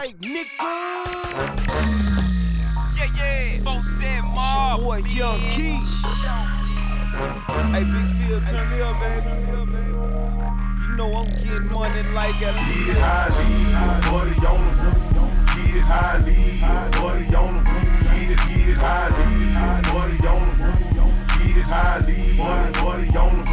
tape, nigga. Yeah, yeah. Four said mob. Boy, Young Key. Hey, Big Phil, turn me up, baby. You know I'm getting money like a Get it high, lead, buddy on the roof. Get it high, lead, buddy on the roof. Get it, get it high, lead, buddy on the roof. Get it high, lead, buddy, buddy on the roof.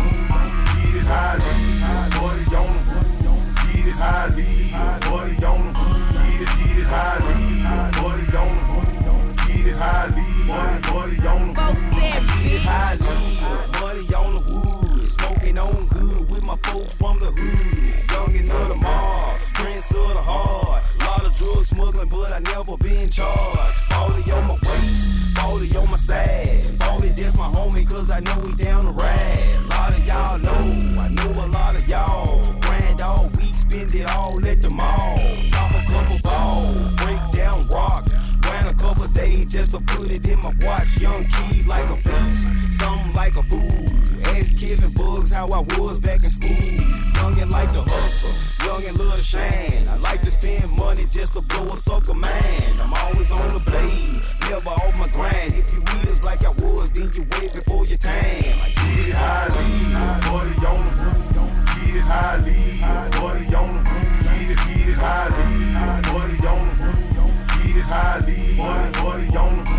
From the hood. Young and of the mob, prince of the heart. Lot of drug smuggling, but I never been charged. Folly on my waist, folly on my side. Folly, that's my homie, cause I know we down the ride. Lot of y'all know, I know a lot of y'all. Grand all week, spend it all at the mall. Pop a couple balls, break down rocks. A couple days just to put it in my watch. Young key like a beast, something like a fool. Ask Kevin Bugs how I was back in school. Young and love shine. I like to spend money just to blow a sucker man. I'm always on the blade, never off my grind. If you is like I was, then you wait before your time. I Get it high, lead, buddy on the roof. Get it high, on the roof. Get it, get it high, lead, buddy on the roof. Get it high, lead, buddy on the roof.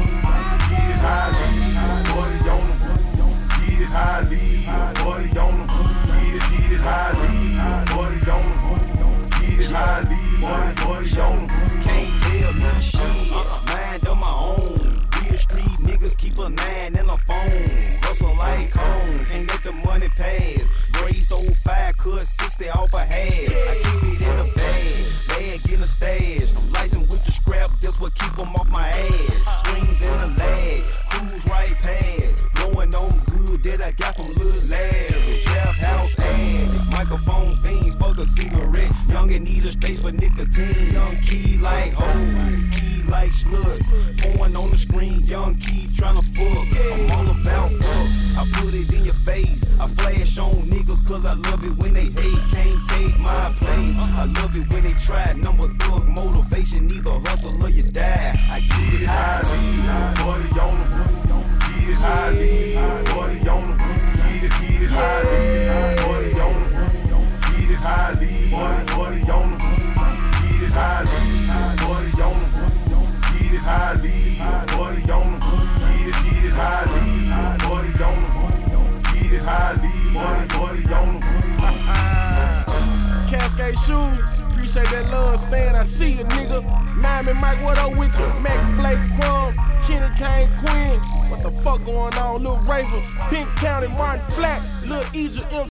Cut 60 off a half. I keep it in the bag. Bag in the stash. I'm licensed with the scrap. That's what keep 'em off my ass. Strings in the lag. Cruise right past. Blowing on good that I got from Lil Larry. Trap house addicts. Microphone fiends for the cigarette. Young and need a space for nicotine. Young key like hoes. Key like sluts. Pouring on the screen. Young key trying to fuck. Cause I love it when they hate. Can't take my place. I love it when they try. Number thug motivation. Either hustle or you die. I get it high. Shoes. Appreciate that love, Stan. I see you, nigga. Miami Mike, what up with you? Mac Flake Crumb, Kenny Kane Quinn. What the fuck going on? Lil Raven, Pink County, Martin Flat, Lil Egypt, M